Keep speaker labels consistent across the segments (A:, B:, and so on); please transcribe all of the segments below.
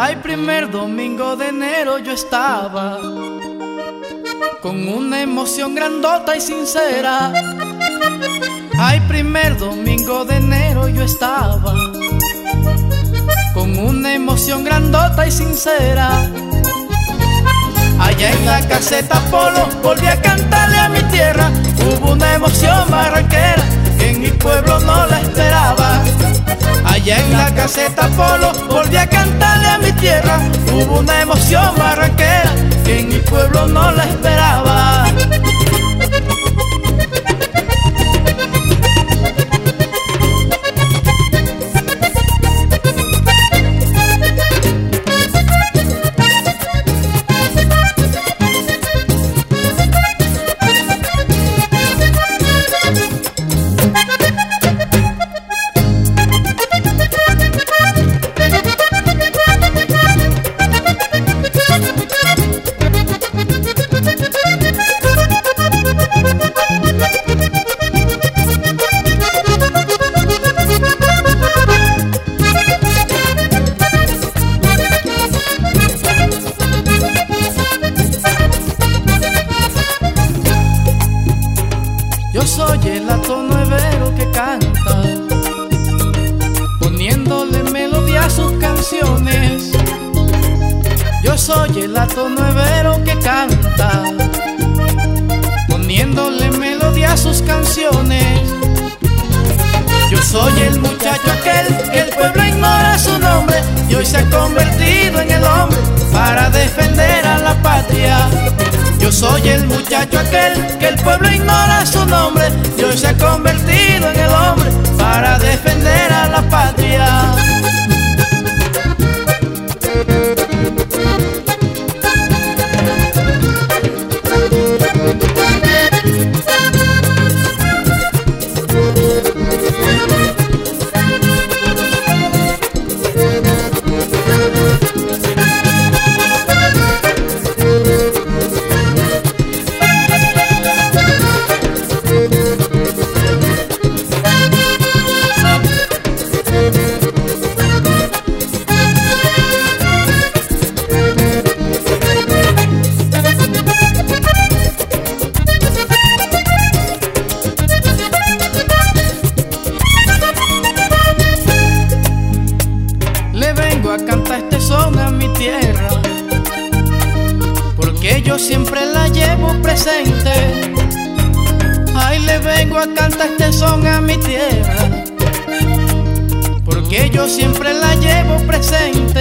A: Ay, primer domingo de enero yo estaba con una emoción grandota y sincera. Ay, primer domingo de enero yo estaba con una emoción grandota y sincera. Allá en la caseta Polo volví a cantarle a mi tierra, hubo una emoción barranquera que en mi pueblo no la. Allá en la caseta Polo volví a cantarle a mi tierra, hubo una emoción barranquera que en mi pueblo no la esperaba. Soy el ato nuevero que canta, poniéndole melodía a sus canciones. Yo soy el ato nuevero que canta, poniéndole melodía a sus canciones. Yo soy el muchacho aquel que el pueblo ignora su nombre y hoy se ha convertido en el hombre para defender muchacho aquel que el pueblo ignora su nombre y hoy se ha convertido presente. Ay, le vengo a cantar este son a mi tierra, porque yo siempre la llevo presente.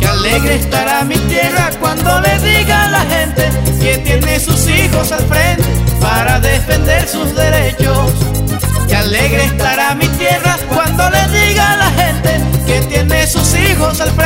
A: Que alegre estará mi tierra cuando le diga a la gente que tiene sus hijos al frente para defender sus derechos. Que alegre estará mi tierra cuando le diga a la gente que tiene sus hijos al frente